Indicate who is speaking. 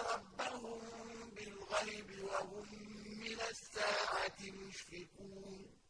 Speaker 1: رَبَّهُم بِالْغَيْبِ وَهُم مِّنَ السَّاعَةِ مُشْفِقُونَ.